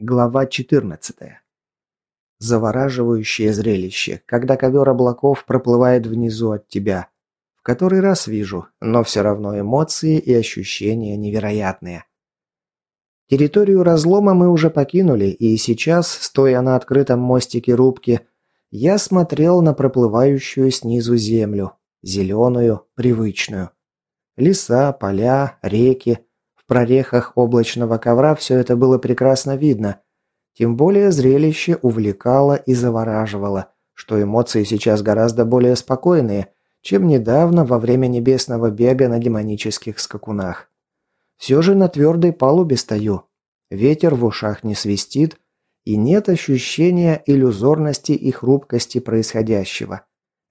Глава 14. Завораживающее зрелище, когда ковер облаков проплывает внизу от тебя. В который раз вижу, но все равно эмоции и ощущения невероятные. Территорию разлома мы уже покинули, и сейчас, стоя на открытом мостике рубки, я смотрел на проплывающую снизу землю, зеленую, привычную. Леса, поля, реки – прорехах облачного ковра все это было прекрасно видно. Тем более зрелище увлекало и завораживало, что эмоции сейчас гораздо более спокойные, чем недавно во время небесного бега на демонических скакунах. Все же на твердой палубе стою. Ветер в ушах не свистит, и нет ощущения иллюзорности и хрупкости происходящего.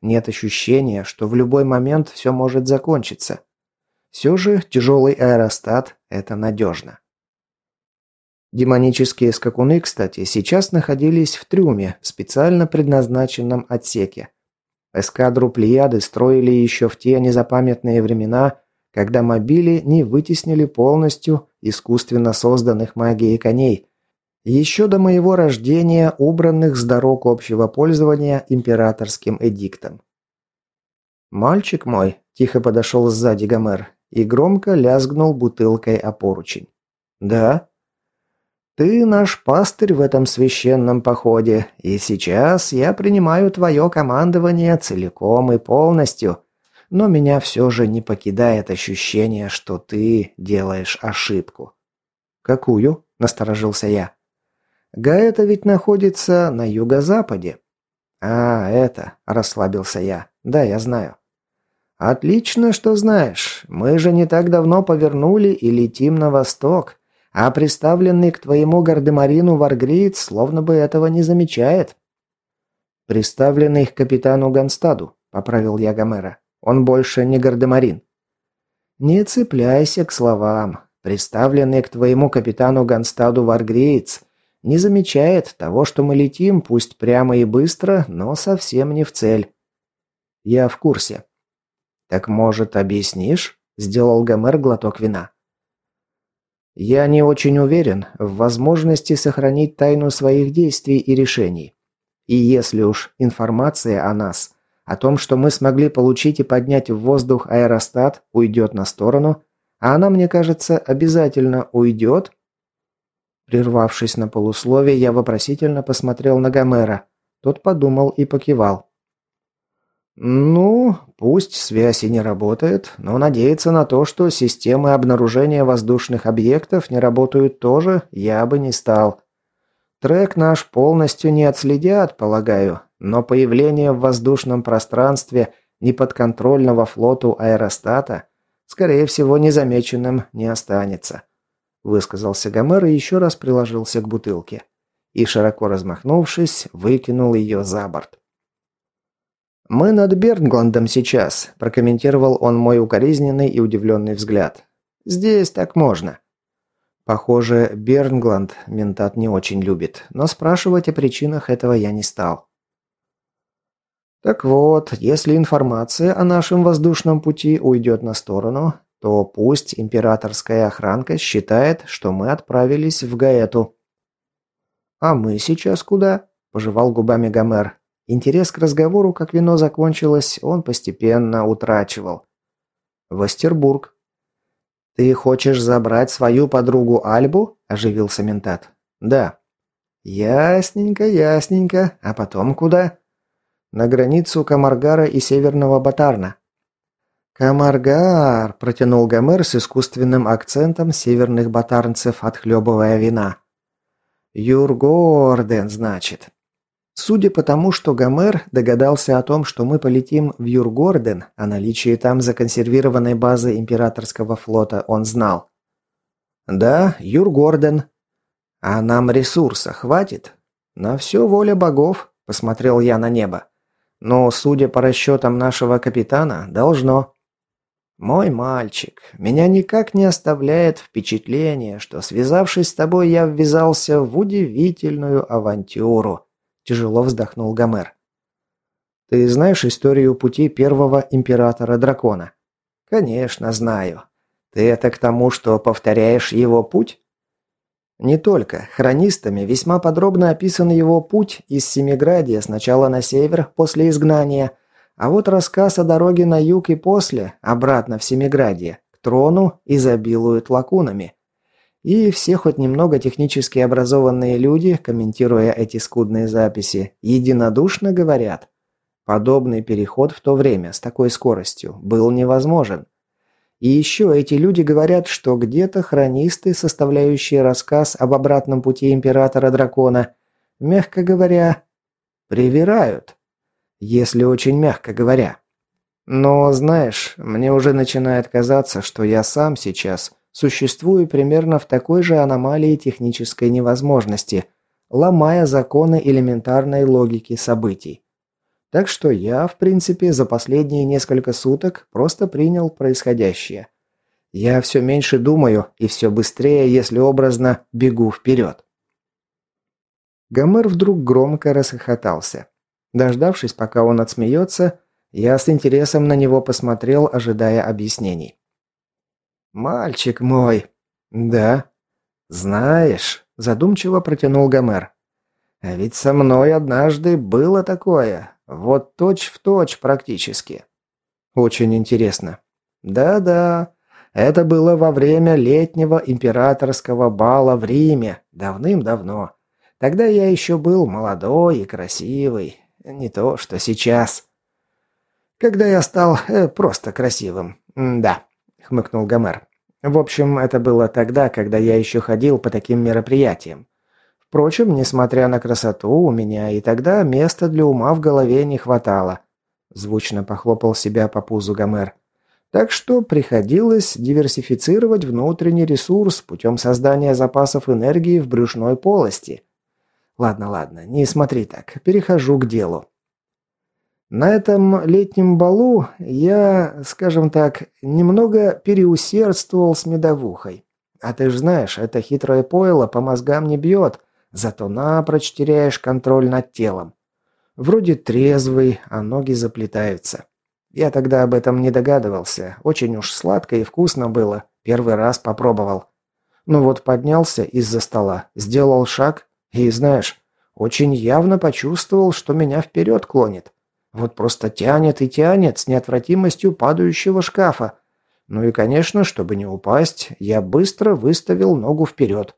Нет ощущения, что в любой момент все может закончиться. Все же тяжелый аэростат – это надежно. Демонические скакуны, кстати, сейчас находились в трюме, специально предназначенном отсеке. Эскадру Плеяды строили еще в те незапамятные времена, когда мобили не вытеснили полностью искусственно созданных магией коней, еще до моего рождения убранных с дорог общего пользования императорским эдиктом. «Мальчик мой», – тихо подошел сзади Гомер, и громко лязгнул бутылкой о поручень. «Да?» «Ты наш пастырь в этом священном походе, и сейчас я принимаю твое командование целиком и полностью, но меня все же не покидает ощущение, что ты делаешь ошибку». «Какую?» – насторожился я. «Гаэта ведь находится на юго-западе». «А, это...» – расслабился я. «Да, я знаю». «Отлично, что знаешь. Мы же не так давно повернули и летим на восток, а приставленный к твоему гардемарину варгриец словно бы этого не замечает». «Приставленный к капитану Ганстаду», — поправил я Гомера. «Он больше не гардемарин». «Не цепляйся к словам. Приставленный к твоему капитану Ганстаду варгриец не замечает того, что мы летим, пусть прямо и быстро, но совсем не в цель». «Я в курсе», «Так, может, объяснишь?» – сделал Гомер глоток вина. «Я не очень уверен в возможности сохранить тайну своих действий и решений. И если уж информация о нас, о том, что мы смогли получить и поднять в воздух аэростат, уйдет на сторону, а она, мне кажется, обязательно уйдет...» Прервавшись на полусловие, я вопросительно посмотрел на Гомера. Тот подумал и покивал. «Ну, пусть связь и не работает, но надеяться на то, что системы обнаружения воздушных объектов не работают тоже, я бы не стал. Трек наш полностью не отследят, полагаю, но появление в воздушном пространстве неподконтрольного флоту аэростата, скорее всего, незамеченным не останется», высказался Гомер и еще раз приложился к бутылке. И, широко размахнувшись, выкинул ее за борт. «Мы над Бернгландом сейчас», – прокомментировал он мой укоризненный и удивленный взгляд. «Здесь так можно». Похоже, Бернгланд ментат не очень любит, но спрашивать о причинах этого я не стал. Так вот, если информация о нашем воздушном пути уйдет на сторону, то пусть императорская охранка считает, что мы отправились в Гаэту. «А мы сейчас куда?» – пожевал губами Гомер. Интерес к разговору, как вино закончилось, он постепенно утрачивал. «Вастербург». «Ты хочешь забрать свою подругу Альбу?» – оживился ментат. «Да». «Ясненько, ясненько. А потом куда?» «На границу Камаргара и Северного Батарна». «Камаргар!» – протянул Гомер с искусственным акцентом северных батарнцев, отхлебывая вина. «Юргорден, значит». Судя по тому, что Гомер догадался о том, что мы полетим в Юргорден, о наличии там законсервированной базы императорского флота он знал. «Да, Юргорден. А нам ресурса хватит?» «На все воля богов», – посмотрел я на небо. «Но, судя по расчетам нашего капитана, должно». «Мой мальчик, меня никак не оставляет впечатление, что, связавшись с тобой, я ввязался в удивительную авантюру». Тяжело вздохнул Гомер. «Ты знаешь историю пути первого императора дракона?» «Конечно, знаю. Ты это к тому, что повторяешь его путь?» Не только. Хронистами весьма подробно описан его путь из Семиградия сначала на север после изгнания, а вот рассказ о дороге на юг и после, обратно в Семиградие, к трону изобилует лакунами. И все хоть немного технически образованные люди, комментируя эти скудные записи, единодушно говорят, подобный переход в то время с такой скоростью был невозможен. И еще эти люди говорят, что где-то хронисты, составляющие рассказ об обратном пути императора-дракона, мягко говоря, привирают. Если очень мягко говоря. Но, знаешь, мне уже начинает казаться, что я сам сейчас существую примерно в такой же аномалии технической невозможности, ломая законы элементарной логики событий. Так что я, в принципе, за последние несколько суток просто принял происходящее. Я все меньше думаю и все быстрее, если образно, бегу вперед. Гомер вдруг громко расхохотался. Дождавшись, пока он отсмеется, я с интересом на него посмотрел, ожидая объяснений. «Мальчик мой!» «Да?» «Знаешь», – задумчиво протянул Гомер. «А ведь со мной однажды было такое. Вот точь в точь практически. Очень интересно. Да-да, это было во время летнего императорского бала в Риме, давным-давно. Тогда я еще был молодой и красивый, не то что сейчас. Когда я стал э, просто красивым. М да, хмыкнул Гомер. В общем, это было тогда, когда я еще ходил по таким мероприятиям. Впрочем, несмотря на красоту, у меня и тогда места для ума в голове не хватало. Звучно похлопал себя по пузу Гомер. Так что приходилось диверсифицировать внутренний ресурс путем создания запасов энергии в брюшной полости. Ладно, ладно, не смотри так, перехожу к делу. На этом летнем балу я, скажем так, немного переусердствовал с медовухой. А ты ж знаешь, это хитрое пойло по мозгам не бьет, Зато напрочь теряешь контроль над телом. Вроде трезвый, а ноги заплетаются. Я тогда об этом не догадывался. Очень уж сладко и вкусно было. Первый раз попробовал. Ну вот поднялся из-за стола, сделал шаг и, знаешь, очень явно почувствовал, что меня вперед клонит. Вот просто тянет и тянет с неотвратимостью падающего шкафа. Ну и, конечно, чтобы не упасть, я быстро выставил ногу вперед.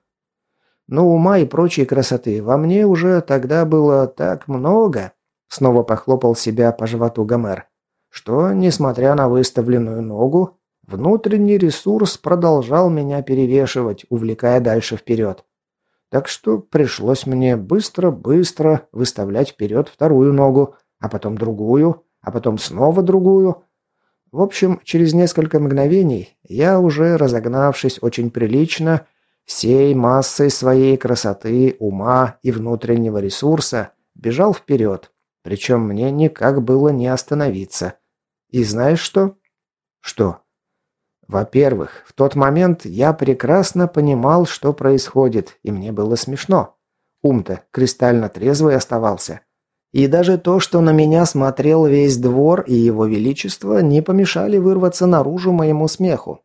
Но ума и прочей красоты во мне уже тогда было так много, снова похлопал себя по животу Гомер, что, несмотря на выставленную ногу, внутренний ресурс продолжал меня перевешивать, увлекая дальше вперед. Так что пришлось мне быстро-быстро выставлять вперед вторую ногу, а потом другую, а потом снова другую. В общем, через несколько мгновений я уже, разогнавшись очень прилично, всей массой своей красоты, ума и внутреннего ресурса бежал вперед, причем мне никак было не остановиться. И знаешь что? Что? Во-первых, в тот момент я прекрасно понимал, что происходит, и мне было смешно. Ум-то кристально трезвый оставался. И даже то, что на меня смотрел весь двор и его величество, не помешали вырваться наружу моему смеху.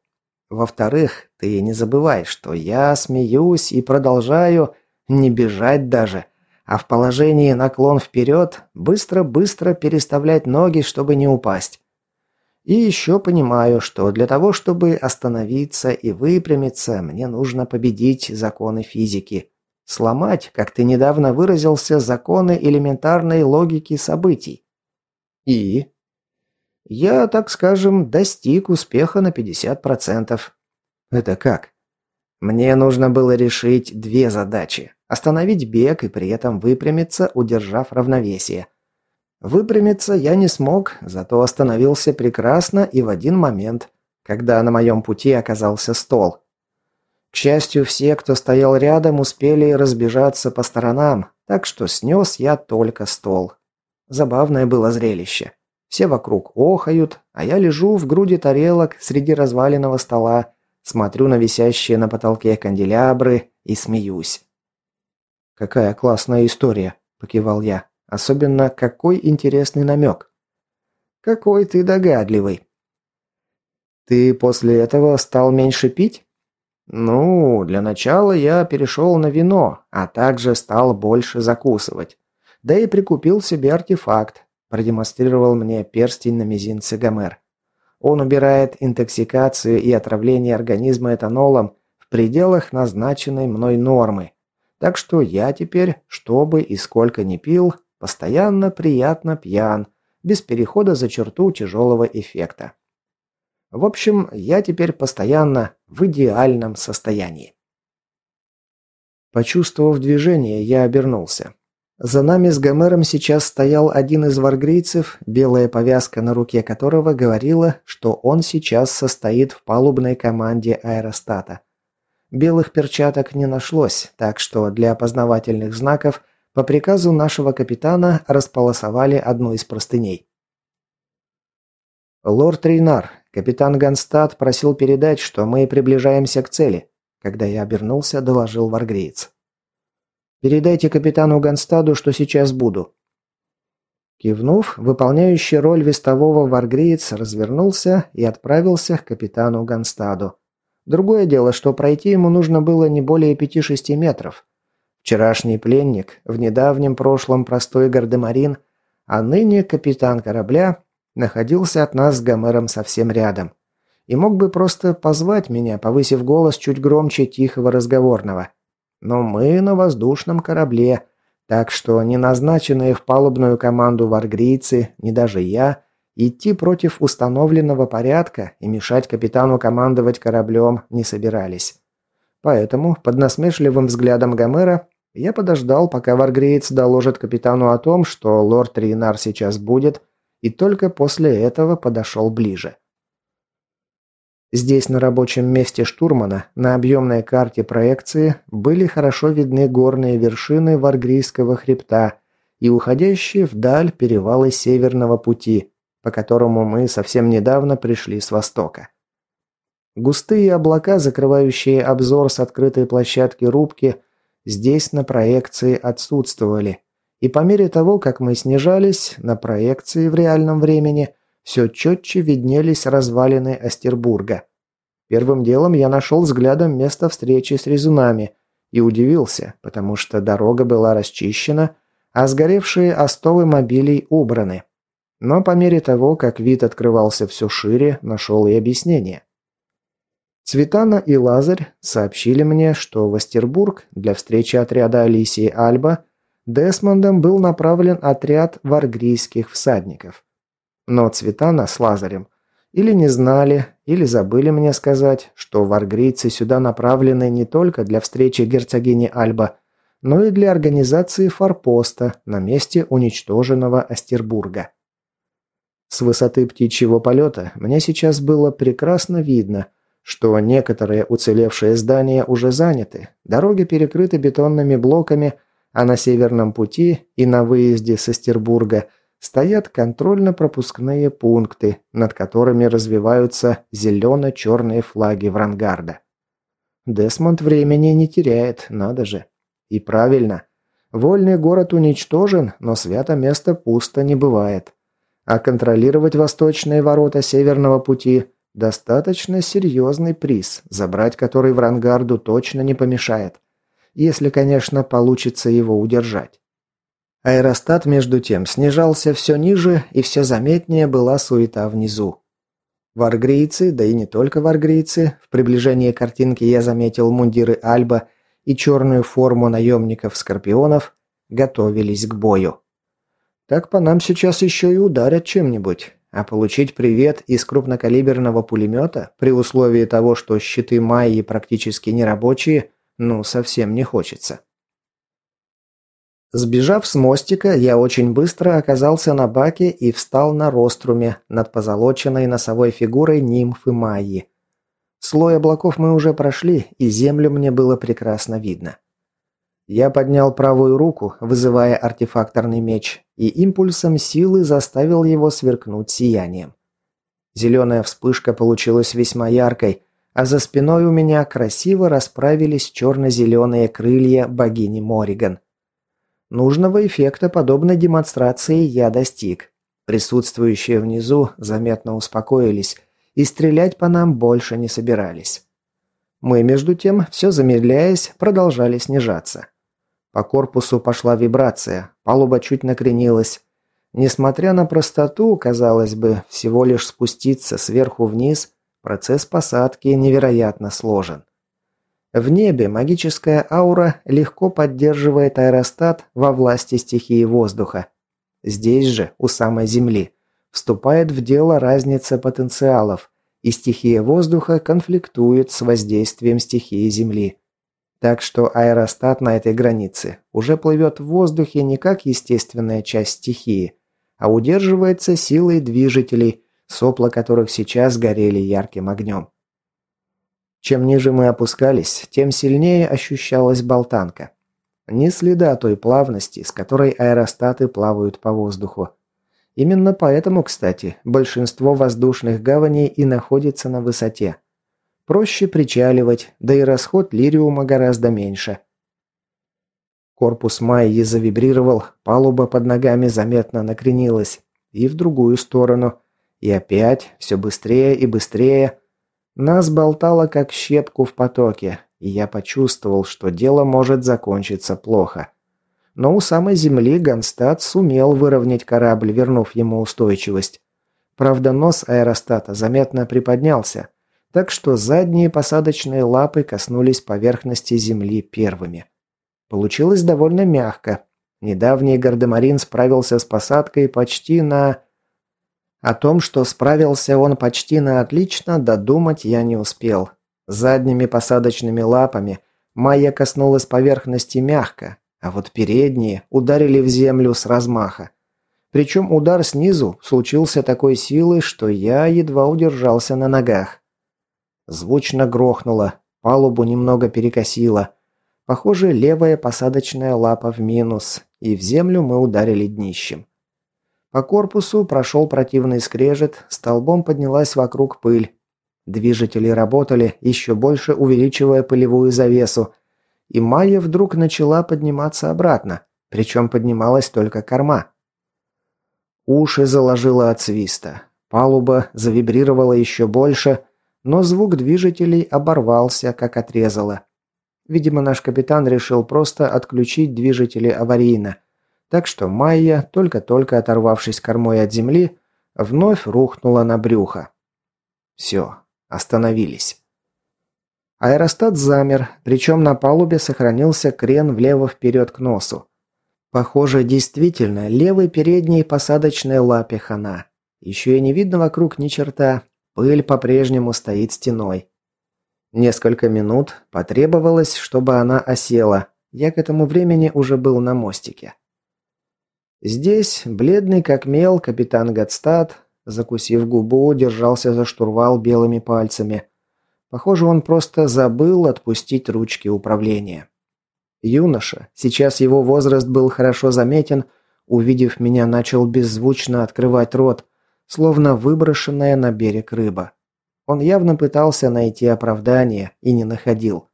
Во-вторых, ты не забывай, что я смеюсь и продолжаю не бежать даже, а в положении наклон вперед быстро-быстро переставлять ноги, чтобы не упасть. И еще понимаю, что для того, чтобы остановиться и выпрямиться, мне нужно победить законы физики. Сломать, как ты недавно выразился, законы элементарной логики событий. И я, так скажем, достиг успеха на 50%. Это как? Мне нужно было решить две задачи. Остановить бег и при этом выпрямиться, удержав равновесие. Выпрямиться я не смог, зато остановился прекрасно и в один момент, когда на моем пути оказался стол. К счастью, все, кто стоял рядом, успели разбежаться по сторонам, так что снес я только стол. Забавное было зрелище. Все вокруг охают, а я лежу в груди тарелок среди разваленного стола, смотрю на висящие на потолке канделябры и смеюсь. «Какая классная история», – покивал я. «Особенно, какой интересный намек». «Какой ты догадливый». «Ты после этого стал меньше пить?» Ну, для начала я перешел на вино, а также стал больше закусывать. Да и прикупил себе артефакт, продемонстрировал мне перстень на мизинце Гомер. Он убирает интоксикацию и отравление организма этанолом в пределах назначенной мной нормы. Так что я теперь, что бы и сколько ни пил, постоянно приятно пьян, без перехода за черту тяжелого эффекта. В общем, я теперь постоянно в идеальном состоянии. Почувствовав движение, я обернулся. За нами с Гомером сейчас стоял один из варгрийцев, белая повязка на руке которого говорила, что он сейчас состоит в палубной команде аэростата. Белых перчаток не нашлось, так что для опознавательных знаков по приказу нашего капитана располосовали одну из простыней. «Лорд Рейнар, Капитан Ганстад просил передать, что мы приближаемся к цели. Когда я обернулся, доложил варгреец. «Передайте капитану Ганстаду, что сейчас буду». Кивнув, выполняющий роль вестового варгреец развернулся и отправился к капитану Ганстаду. Другое дело, что пройти ему нужно было не более пяти-шести метров. Вчерашний пленник, в недавнем прошлом простой гардемарин, а ныне капитан корабля находился от нас с Гомером совсем рядом. И мог бы просто позвать меня, повысив голос чуть громче тихого разговорного. Но мы на воздушном корабле, так что не назначенные в палубную команду варгрийцы, ни даже я, идти против установленного порядка и мешать капитану командовать кораблем не собирались. Поэтому, под насмешливым взглядом Гомера, я подождал, пока варгреец доложит капитану о том, что лорд Рейнар сейчас будет – и только после этого подошел ближе. Здесь, на рабочем месте штурмана, на объемной карте проекции были хорошо видны горные вершины Варгрийского хребта и уходящие вдаль перевалы Северного пути, по которому мы совсем недавно пришли с востока. Густые облака, закрывающие обзор с открытой площадки рубки, здесь на проекции отсутствовали, и по мере того, как мы снижались, на проекции в реальном времени все четче виднелись развалины Астербурга. Первым делом я нашел взглядом место встречи с резунами и удивился, потому что дорога была расчищена, а сгоревшие остовы мобилей убраны. Но по мере того, как вид открывался все шире, нашел и объяснение. Цветана и Лазарь сообщили мне, что в Астербург для встречи отряда Алисии Альба Десмондом был направлен отряд варгрийских всадников. Но Цветана с Лазарем или не знали, или забыли мне сказать, что варгрийцы сюда направлены не только для встречи герцогини Альба, но и для организации форпоста на месте уничтоженного Астербурга. С высоты птичьего полета мне сейчас было прекрасно видно, что некоторые уцелевшие здания уже заняты, дороги перекрыты бетонными блоками, а на Северном пути и на выезде с Эстербурга стоят контрольно-пропускные пункты, над которыми развиваются зелено-черные флаги Врангарда. Десмонд времени не теряет, надо же. И правильно. Вольный город уничтожен, но свято место пусто не бывает. А контролировать восточные ворота Северного пути – достаточно серьезный приз, забрать который Врангарду точно не помешает если, конечно, получится его удержать. Аэростат, между тем, снижался все ниже, и все заметнее была суета внизу. Варгрийцы, да и не только варгрийцы, в приближении картинки я заметил мундиры Альба и черную форму наемников-скорпионов, готовились к бою. Так по нам сейчас еще и ударят чем-нибудь, а получить привет из крупнокалиберного пулемета при условии того, что щиты Майи практически нерабочие, ну, совсем не хочется. Сбежав с мостика, я очень быстро оказался на баке и встал на роструме над позолоченной носовой фигурой нимфы Майи. Слой облаков мы уже прошли, и землю мне было прекрасно видно. Я поднял правую руку, вызывая артефакторный меч, и импульсом силы заставил его сверкнуть сиянием. Зеленая вспышка получилась весьма яркой, а за спиной у меня красиво расправились черно-зеленые крылья богини Мориган. Нужного эффекта подобной демонстрации я достиг. Присутствующие внизу заметно успокоились и стрелять по нам больше не собирались. Мы, между тем, все замедляясь, продолжали снижаться. По корпусу пошла вибрация, палуба чуть накренилась. Несмотря на простоту, казалось бы, всего лишь спуститься сверху вниз, процесс посадки невероятно сложен. В небе магическая аура легко поддерживает аэростат во власти стихии воздуха. Здесь же, у самой Земли, вступает в дело разница потенциалов, и стихия воздуха конфликтует с воздействием стихии Земли. Так что аэростат на этой границе уже плывет в воздухе не как естественная часть стихии, а удерживается силой движителей, сопла которых сейчас горели ярким огнем. Чем ниже мы опускались, тем сильнее ощущалась болтанка. Ни следа той плавности, с которой аэростаты плавают по воздуху. Именно поэтому, кстати, большинство воздушных гаваней и находится на высоте. Проще причаливать, да и расход лириума гораздо меньше. Корпус Майи завибрировал, палуба под ногами заметно накренилась. И в другую сторону. И опять, все быстрее и быстрее. Нас болтало как щепку в потоке, и я почувствовал, что дело может закончиться плохо. Но у самой земли Ганстад сумел выровнять корабль, вернув ему устойчивость. Правда, нос аэростата заметно приподнялся, так что задние посадочные лапы коснулись поверхности земли первыми. Получилось довольно мягко. Недавний гардемарин справился с посадкой почти на... О том, что справился он почти на отлично, додумать я не успел. Задними посадочными лапами Майя коснулась поверхности мягко, а вот передние ударили в землю с размаха. Причем удар снизу случился такой силой, что я едва удержался на ногах. Звучно грохнуло, палубу немного перекосило. Похоже, левая посадочная лапа в минус, и в землю мы ударили днищем. По корпусу прошел противный скрежет, столбом поднялась вокруг пыль. Движители работали, еще больше увеличивая пылевую завесу, и Майя вдруг начала подниматься обратно, причем поднималась только корма. Уши заложило от свиста. Палуба завибрировала еще больше, но звук движителей оборвался, как отрезало. Видимо, наш капитан решил просто отключить движители аварийно. Так что Майя, только-только оторвавшись кормой от земли, вновь рухнула на брюхо. Все, остановились. Аэростат замер, причем на палубе сохранился крен влево-вперед к носу. Похоже, действительно, левой передней посадочной лапе хана. Еще и не видно вокруг ни черта, пыль по-прежнему стоит стеной. Несколько минут потребовалось, чтобы она осела. Я к этому времени уже был на мостике. Здесь, бледный как мел, капитан Гадстад, закусив губу, держался за штурвал белыми пальцами – Похоже, он просто забыл отпустить ручки управления. Юноша, сейчас его возраст был хорошо заметен, увидев меня, начал беззвучно открывать рот, словно выброшенная на берег рыба. Он явно пытался найти оправдание и не находил.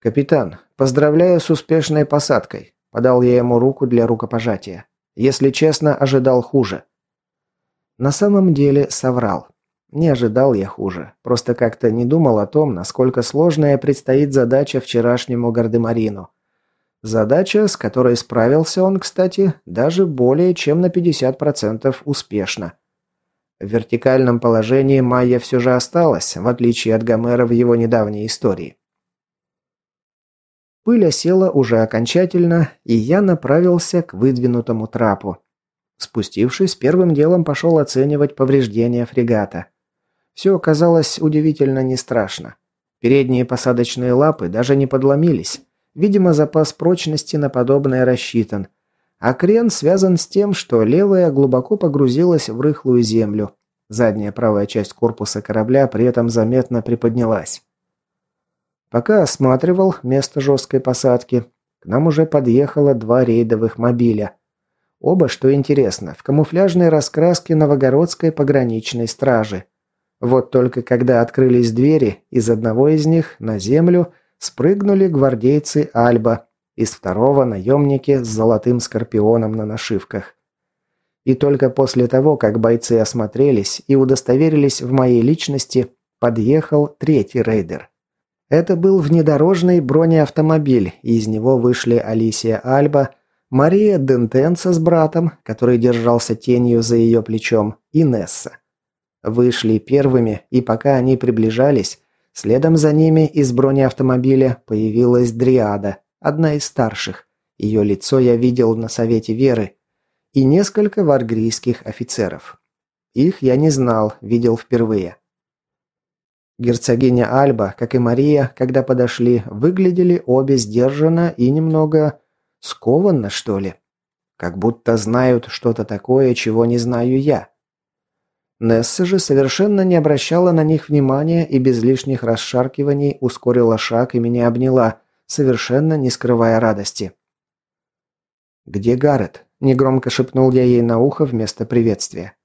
«Капитан, поздравляю с успешной посадкой», – подал я ему руку для рукопожатия. «Если честно, ожидал хуже». На самом деле соврал. Не ожидал я хуже. Просто как-то не думал о том, насколько сложная предстоит задача вчерашнему Гардемарину. Задача, с которой справился он, кстати, даже более чем на 50% успешно. В вертикальном положении Майя все же осталась, в отличие от Гомера в его недавней истории. Пыль осела уже окончательно, и я направился к выдвинутому трапу. Спустившись, первым делом пошел оценивать повреждения фрегата. Все оказалось удивительно не страшно. Передние посадочные лапы даже не подломились. Видимо, запас прочности на подобное рассчитан. А крен связан с тем, что левая глубоко погрузилась в рыхлую землю. Задняя правая часть корпуса корабля при этом заметно приподнялась. Пока осматривал место жесткой посадки, к нам уже подъехало два рейдовых мобиля. Оба, что интересно, в камуфляжной раскраске новогородской пограничной стражи. Вот только когда открылись двери, из одного из них на землю спрыгнули гвардейцы Альба, из второго наемники с золотым скорпионом на нашивках. И только после того, как бойцы осмотрелись и удостоверились в моей личности, подъехал третий рейдер. Это был внедорожный бронеавтомобиль, и из него вышли Алисия Альба, Мария Дентенса с братом, который держался тенью за ее плечом, и Несса. Вышли первыми, и пока они приближались, следом за ними из бронеавтомобиля появилась Дриада, одна из старших. Ее лицо я видел на Совете Веры. И несколько варгрийских офицеров. Их я не знал, видел впервые. Герцогиня Альба, как и Мария, когда подошли, выглядели обе сдержанно и немного скованно, что ли. Как будто знают что-то такое, чего не знаю я. Несса же совершенно не обращала на них внимания и без лишних расшаркиваний ускорила шаг и меня обняла, совершенно не скрывая радости. «Где Гаррет?» – негромко шепнул я ей на ухо вместо приветствия.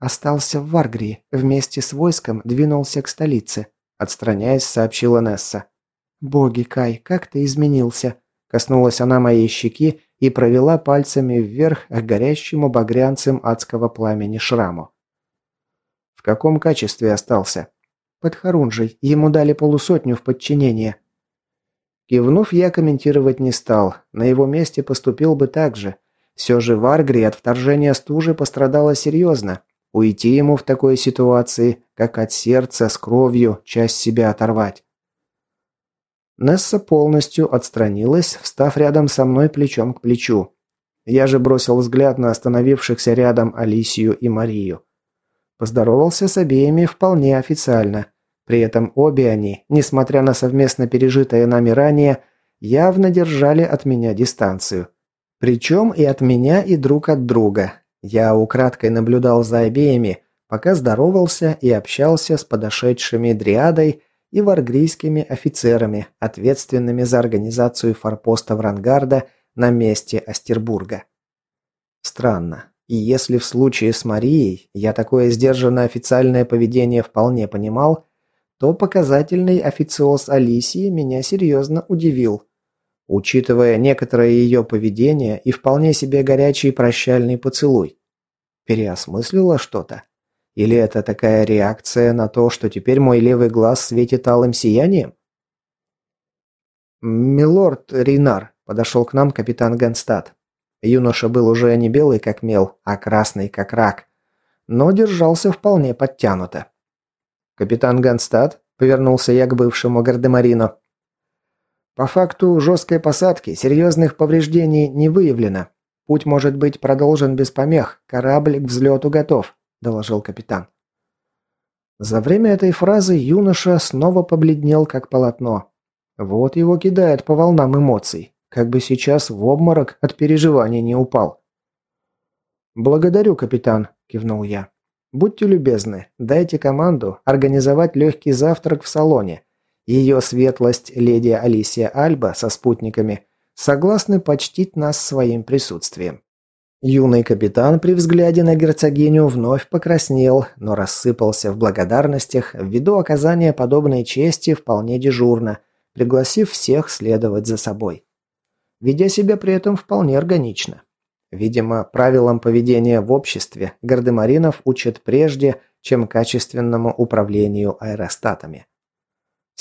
«Остался в Варгрии, вместе с войском двинулся к столице», – отстраняясь, сообщила Несса. «Боги, Кай, как ты изменился!» – коснулась она моей щеки и провела пальцами вверх к горящему багрянцем адского пламени шраму. «В каком качестве остался?» «Под Харунжей. Ему дали полусотню в подчинение». Кивнув, я комментировать не стал. На его месте поступил бы так же. Все же в Аргрии от вторжения стужи пострадало серьезно. Уйти ему в такой ситуации, как от сердца с кровью, часть себя оторвать. Несса полностью отстранилась, встав рядом со мной плечом к плечу. Я же бросил взгляд на остановившихся рядом Алисию и Марию. Поздоровался с обеими вполне официально – при этом обе они, несмотря на совместно пережитое нами ранее, явно держали от меня дистанцию. Причем и от меня, и друг от друга. Я украдкой наблюдал за обеими, пока здоровался и общался с подошедшими Дриадой и варгрийскими офицерами, ответственными за организацию форпоста Врангарда на месте Астербурга. Странно. И если в случае с Марией я такое сдержанное официальное поведение вполне понимал, то показательный официоз Алисии меня серьезно удивил. Учитывая некоторое ее поведение и вполне себе горячий прощальный поцелуй. Переосмыслила что-то? Или это такая реакция на то, что теперь мой левый глаз светит алым сиянием? «Милорд Ринар», – подошел к нам капитан Генстад. Юноша был уже не белый как мел, а красный как рак, но держался вполне подтянуто. «Капитан Ганстад?» – повернулся я к бывшему гардемарину. «По факту жесткой посадки серьезных повреждений не выявлено. Путь может быть продолжен без помех. Корабль к взлету готов», – доложил капитан. За время этой фразы юноша снова побледнел, как полотно. Вот его кидает по волнам эмоций, как бы сейчас в обморок от переживаний не упал. «Благодарю, капитан», – кивнул я. Будьте любезны, дайте команду организовать легкий завтрак в салоне. Ее светлость леди Алисия Альба со спутниками согласны почтить нас своим присутствием. Юный капитан при взгляде на герцогиню вновь покраснел, но рассыпался в благодарностях ввиду оказания подобной чести вполне дежурно, пригласив всех следовать за собой. Ведя себя при этом вполне органично. Видимо, правилам поведения в обществе гардемаринов учат прежде, чем качественному управлению аэростатами.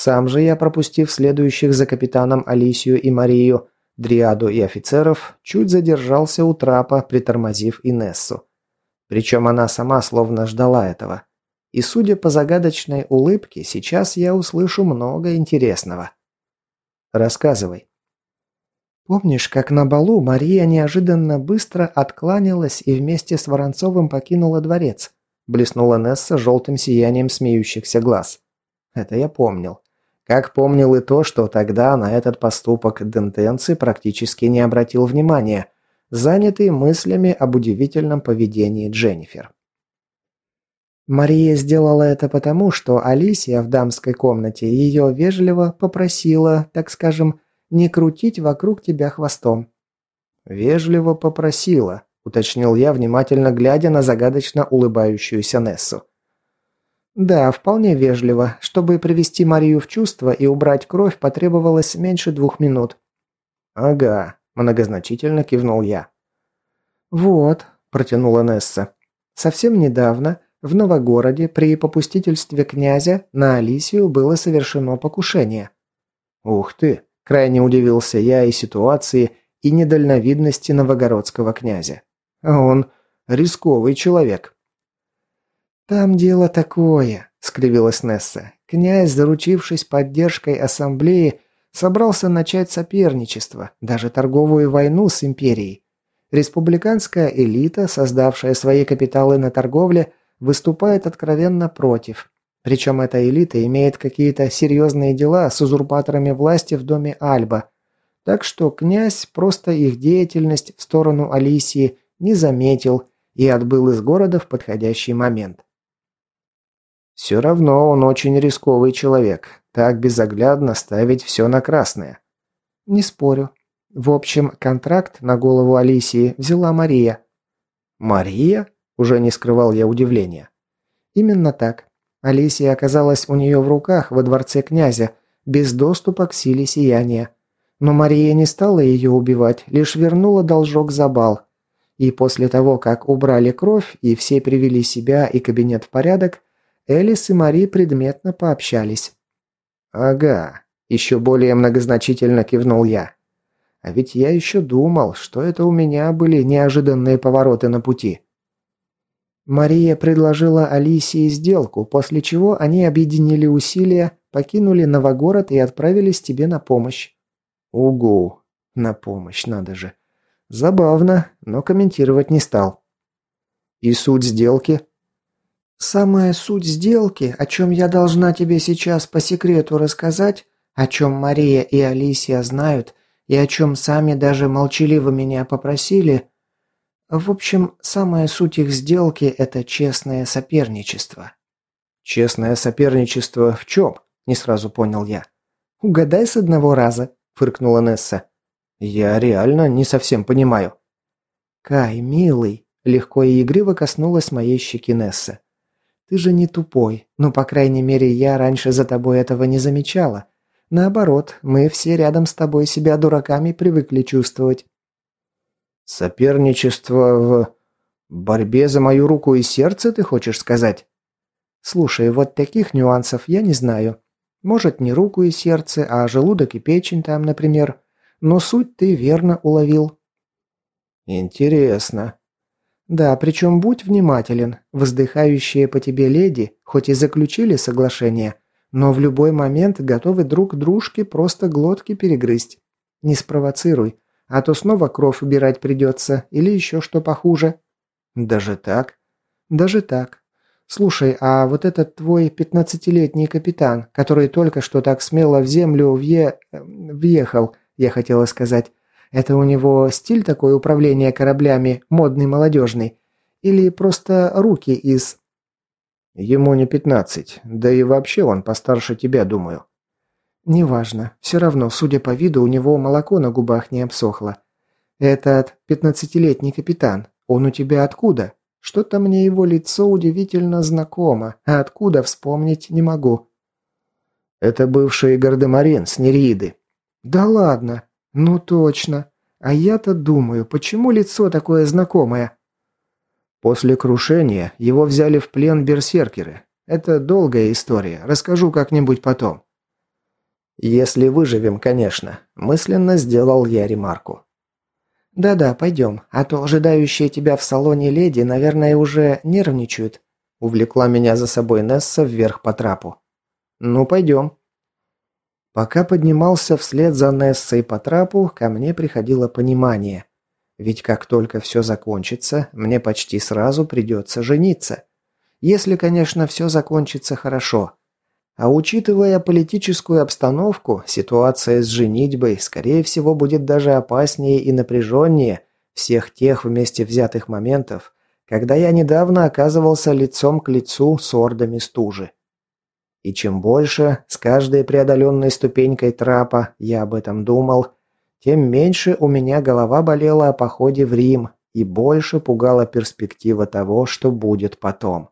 Сам же я, пропустив следующих за капитаном Алисию и Марию, Дриаду и офицеров, чуть задержался у трапа, притормозив Инессу. Причем она сама словно ждала этого. И судя по загадочной улыбке, сейчас я услышу много интересного. «Рассказывай», Помнишь, как на балу Мария неожиданно быстро откланялась и вместе с Воронцовым покинула дворец? Блеснула Несса желтым сиянием смеющихся глаз. Это я помнил. Как помнил и то, что тогда на этот поступок Дентенци практически не обратил внимания, занятый мыслями об удивительном поведении Дженнифер. Мария сделала это потому, что Алисия в дамской комнате ее вежливо попросила, так скажем, не крутить вокруг тебя хвостом». «Вежливо попросила», – уточнил я, внимательно глядя на загадочно улыбающуюся Нессу. «Да, вполне вежливо. Чтобы привести Марию в чувство и убрать кровь, потребовалось меньше двух минут». «Ага», – многозначительно кивнул я. «Вот», – протянула Несса. «Совсем недавно В Новогороде при попустительстве князя на Алисию было совершено покушение. Ух ты, крайне удивился я и ситуации, и недальновидности новогородского князя. А он рисковый человек. Там дело такое, скривилась Несса. Князь, заручившись поддержкой ассамблеи, собрался начать соперничество, даже торговую войну с империей. Республиканская элита, создавшая свои капиталы на торговле, выступает откровенно против. Причем эта элита имеет какие-то серьезные дела с узурпаторами власти в доме Альба. Так что князь просто их деятельность в сторону Алисии не заметил и отбыл из города в подходящий момент. Все равно он очень рисковый человек. Так безоглядно ставить все на красное. Не спорю. В общем, контракт на голову Алисии взяла Мария. Мария? Уже не скрывал я удивления. Именно так. Алисия оказалась у нее в руках во дворце князя, без доступа к силе сияния. Но Мария не стала ее убивать, лишь вернула должок за бал. И после того, как убрали кровь и все привели себя и кабинет в порядок, Элис и Мари предметно пообщались. «Ага», – еще более многозначительно кивнул я. «А ведь я еще думал, что это у меня были неожиданные повороты на пути». Мария предложила Алисии сделку, после чего они объединили усилия, покинули Новогород и отправились тебе на помощь. Угу, на помощь, надо же. Забавно, но комментировать не стал. И суть сделки? Самая суть сделки, о чем я должна тебе сейчас по секрету рассказать, о чем Мария и Алисия знают, и о чем сами даже молчаливо меня попросили, в общем, самая суть их сделки – это честное соперничество. «Честное соперничество в чем?» – не сразу понял я. «Угадай с одного раза», – фыркнула Несса. «Я реально не совсем понимаю». «Кай, милый», – легко и игриво коснулась моей щеки Несса. «Ты же не тупой, ну, по крайней мере, я раньше за тобой этого не замечала. Наоборот, мы все рядом с тобой себя дураками привыкли чувствовать. «Соперничество в... борьбе за мою руку и сердце, ты хочешь сказать?» «Слушай, вот таких нюансов я не знаю. Может, не руку и сердце, а желудок и печень там, например. Но суть ты верно уловил». «Интересно». «Да, причем будь внимателен. Воздыхающие по тебе леди, хоть и заключили соглашение, но в любой момент готовы друг дружке просто глотки перегрызть. Не спровоцируй. А то снова кровь убирать придется, или еще что похуже». «Даже так?» «Даже так. Слушай, а вот этот твой пятнадцатилетний капитан, который только что так смело в землю въе... въехал, я хотела сказать, это у него стиль такой управления кораблями, модный, молодежный? Или просто руки из...» «Ему не пятнадцать, да и вообще он постарше тебя, думаю». «Неважно. Все равно, судя по виду, у него молоко на губах не обсохло. Этот пятнадцатилетний капитан, он у тебя откуда? Что-то мне его лицо удивительно знакомо, а откуда вспомнить не могу». «Это бывший гардемарин с Нериды». «Да ладно? Ну точно. А я-то думаю, почему лицо такое знакомое?» После крушения его взяли в плен берсеркеры. Это долгая история, расскажу как-нибудь потом. «Если выживем, конечно», – мысленно сделал я ремарку. «Да-да, пойдем, а то ожидающие тебя в салоне леди, наверное, уже нервничают», – увлекла меня за собой Несса вверх по трапу. «Ну, пойдем». Пока поднимался вслед за Нессой по трапу, ко мне приходило понимание. Ведь как только все закончится, мне почти сразу придется жениться. Если, конечно, все закончится хорошо. А учитывая политическую обстановку, ситуация с женитьбой, скорее всего, будет даже опаснее и напряженнее всех тех вместе взятых моментов, когда я недавно оказывался лицом к лицу с ордами стужи. И чем больше, с каждой преодоленной ступенькой трапа я об этом думал, тем меньше у меня голова болела о походе в Рим и больше пугала перспектива того, что будет потом.